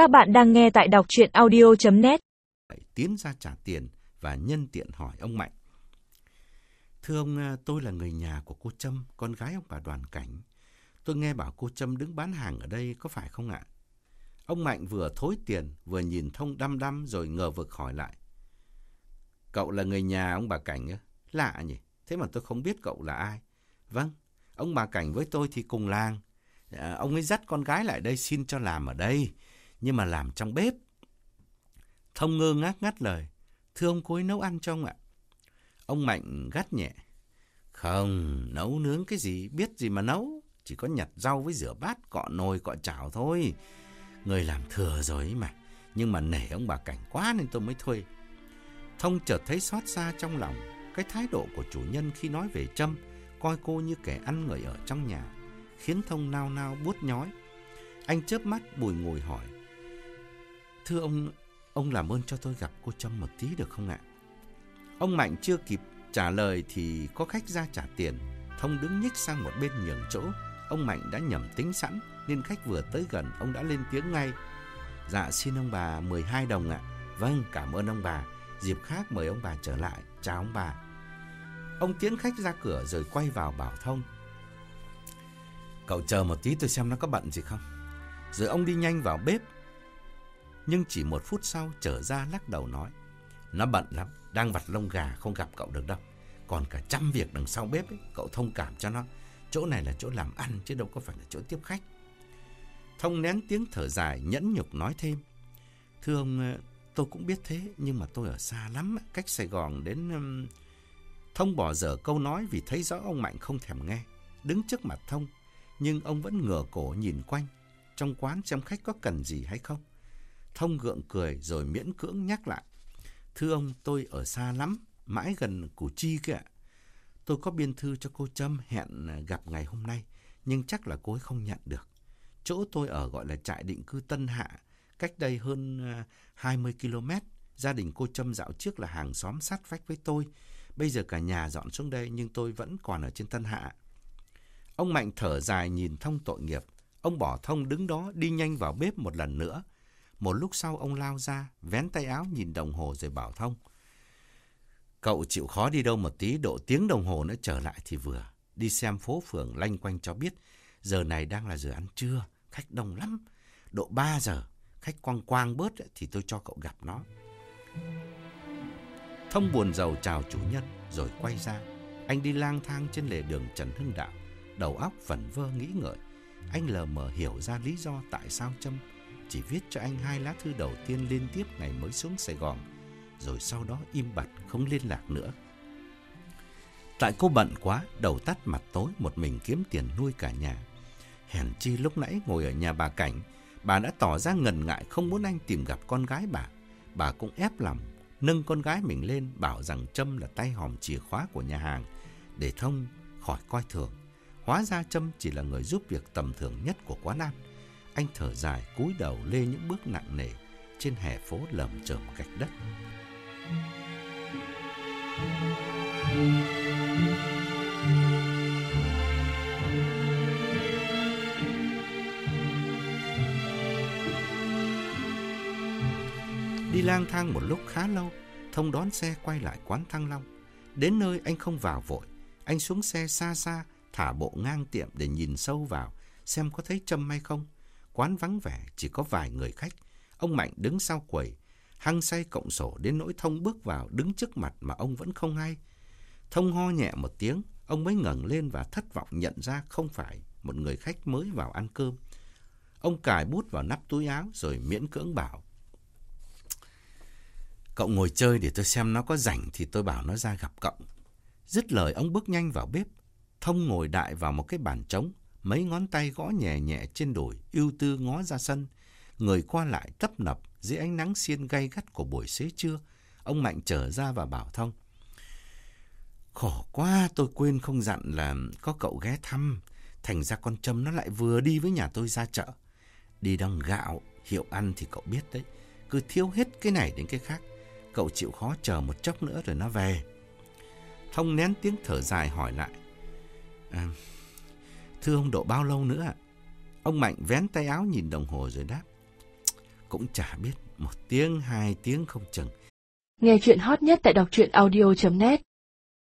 Các bạn đang nghe tại đọc chuyện audio.net Tiến ra trả tiền và nhân tiện hỏi ông Mạnh. Thưa ông, à, tôi là người nhà của cô Trâm, con gái ông bà Đoàn Cảnh. Tôi nghe bảo cô Trâm đứng bán hàng ở đây, có phải không ạ? Ông Mạnh vừa thối tiền, vừa nhìn thông đăm đăm rồi ngờ vực hỏi lại. Cậu là người nhà ông bà Cảnh á? Lạ nhỉ? Thế mà tôi không biết cậu là ai. Vâng, ông bà Cảnh với tôi thì cùng làng. À, ông ấy dắt con gái lại đây xin cho làm ở đây, nhưng mà làm trong bếp. Thông ngơ ngác ngắt lời. Thưa ông cô ấy nấu ăn cho ông ạ. Ông Mạnh gắt nhẹ. Không, nấu nướng cái gì, biết gì mà nấu. Chỉ có nhặt rau với rửa bát, cọ nồi, cọ chảo thôi. Người làm thừa rồi ấy mà. Nhưng mà nể ông bà Cảnh quá nên tôi mới thuê. Thông chợt thấy xót xa trong lòng. Cái thái độ của chủ nhân khi nói về Trâm, coi cô như kẻ ăn người ở trong nhà, khiến Thông nao nao buốt nhói. Anh chớp mắt bùi ngồi hỏi. Thưa ông, ông làm ơn cho tôi gặp cô Trâm một tí được không ạ? Ông Mạnh chưa kịp trả lời thì có khách ra trả tiền. Thông đứng nhích sang một bên nhường chỗ. Ông Mạnh đã nhầm tính sẵn nên khách vừa tới gần ông đã lên tiếng ngay. Dạ xin ông bà 12 đồng ạ. Vâng, cảm ơn ông bà. Dịp khác mời ông bà trở lại. Chào ông bà. Ông tiến khách ra cửa rồi quay vào bảo Thông. Cậu chờ một tí tôi xem nó có bận gì không. Rồi ông đi nhanh vào bếp. Nhưng chỉ một phút sau trở ra lắc đầu nói. Nó bận lắm, đang vặt lông gà không gặp cậu được đâu. Còn cả trăm việc đằng sau bếp ấy, cậu thông cảm cho nó. Chỗ này là chỗ làm ăn chứ đâu có phải là chỗ tiếp khách. Thông nén tiếng thở dài nhẫn nhục nói thêm. Thưa ông, ờ, tôi cũng biết thế nhưng mà tôi ở xa lắm, cách Sài Gòn đến... Thông bỏ dở câu nói vì thấy rõ ông Mạnh không thèm nghe. Đứng trước mặt Thông, nhưng ông vẫn ngửa cổ nhìn quanh. Trong quán xem khách có cần gì hay không. Thông gượng cười rồi miễn cưỡng nhắc lại. Thưa ông, tôi ở xa lắm, mãi gần Củ Chi kìa. Tôi có biên thư cho cô Trâm hẹn à, gặp ngày hôm nay, nhưng chắc là cô ấy không nhận được. Chỗ tôi ở gọi là trại định cư Tân Hạ, cách đây hơn à, 20 km. Gia đình cô Trâm dạo trước là hàng xóm sát vách với tôi. Bây giờ cả nhà dọn xuống đây nhưng tôi vẫn còn ở trên Tân Hạ. Ông Mạnh thở dài nhìn Thông tội nghiệp. Ông bỏ Thông đứng đó đi nhanh vào bếp một lần nữa. Một lúc sau ông lao ra, vén tay áo nhìn đồng hồ rồi bảo Thông. Cậu chịu khó đi đâu một tí, độ tiếng đồng hồ nữa trở lại thì vừa. Đi xem phố phường lanh quanh cho biết. Giờ này đang là giờ ăn trưa, khách đông lắm. Độ 3 giờ, khách quang quang bớt thì tôi cho cậu gặp nó. Thông buồn giàu chào chủ nhân rồi quay ra. Anh đi lang thang trên lề đường Trần Hưng Đạo, đầu óc vẩn vơ nghĩ ngợi. Anh lờ mờ hiểu ra lý do tại sao Trâm chỉ viết cho anh hai lá thư đầu tiên liên tiếp ngày mới xuống Sài Gòn, rồi sau đó im bặt không liên lạc nữa. Tại cô bận quá, đầu tắt mặt tối một mình kiếm tiền nuôi cả nhà. Hèn chi lúc nãy ngồi ở nhà bà Cảnh, bà đã tỏ ra ngần ngại không muốn anh tìm gặp con gái bà. Bà cũng ép lòng, nâng con gái mình lên bảo rằng Trâm là tay hòm chìa khóa của nhà hàng, để thông khỏi coi thường. Hóa ra Trâm chỉ là người giúp việc tầm thường nhất của quán ăn. Anh thở dài cúi đầu lê những bước nặng nề trên hè phố lầm chởm gạch đất. Đi lang thang một lúc khá lâu, Thông đón xe quay lại quán Thăng Long. Đến nơi anh không vào vội, anh xuống xe xa xa, thả bộ ngang tiệm để nhìn sâu vào, xem có thấy Trâm hay không. Quán vắng vẻ, chỉ có vài người khách. Ông Mạnh đứng sau quầy, hăng say cộng sổ đến nỗi Thông bước vào đứng trước mặt mà ông vẫn không hay. Thông ho nhẹ một tiếng, ông mới ngẩng lên và thất vọng nhận ra không phải một người khách mới vào ăn cơm. Ông cài bút vào nắp túi áo rồi miễn cưỡng bảo. Cậu ngồi chơi để tôi xem nó có rảnh thì tôi bảo nó ra gặp cậu. Dứt lời ông bước nhanh vào bếp. Thông ngồi đại vào một cái bàn trống, mấy ngón tay gõ nhẹ nhẹ trên đồi, ưu tư ngó ra sân. Người qua lại tấp nập dưới ánh nắng xiên gay gắt của buổi xế trưa. Ông Mạnh trở ra và bảo Thông. Khổ quá, tôi quên không dặn là có cậu ghé thăm. Thành ra con Trâm nó lại vừa đi với nhà tôi ra chợ. Đi đong gạo, hiệu ăn thì cậu biết đấy. Cứ thiếu hết cái này đến cái khác. Cậu chịu khó chờ một chốc nữa rồi nó về. Thông nén tiếng thở dài hỏi lại. À, thưa ông độ bao lâu nữa ạ? Ông Mạnh vén tay áo nhìn đồng hồ rồi đáp. cũng chả biết, một tiếng, hai tiếng không chừng. Nghe chuyện hot nhất tại đọc truyện audio.net